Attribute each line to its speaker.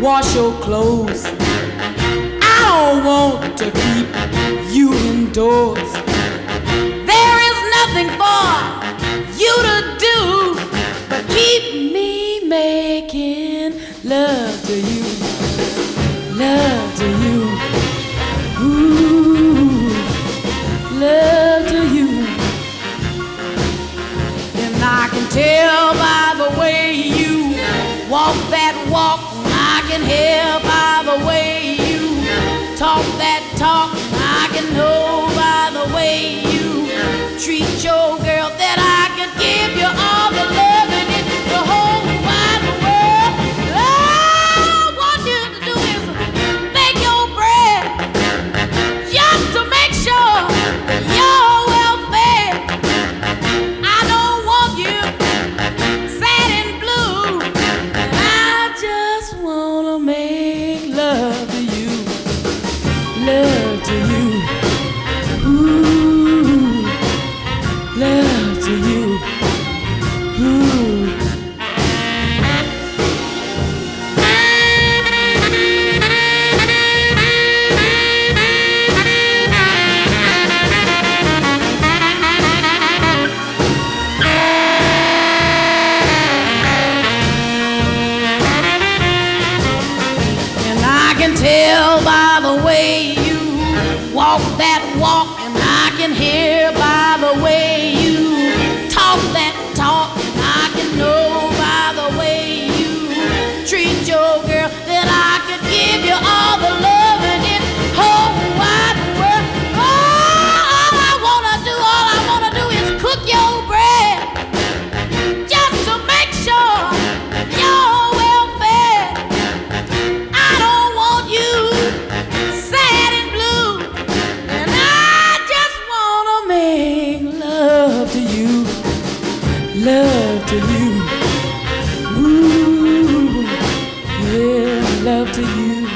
Speaker 1: wash your clothes. I don't want to keep you indoors. There is nothing for you to do but keep me making love to you. Love to you. Ooh, love to you. And I can tell by the way you walk that walk. Can hear by the way you talk that talk. I can know by the way you treat your girl that I could give you love to you, ooh, love to you, ooh. And I can tell by that walk, and I can hear by the way. to you. Ooh, yeah, love to you.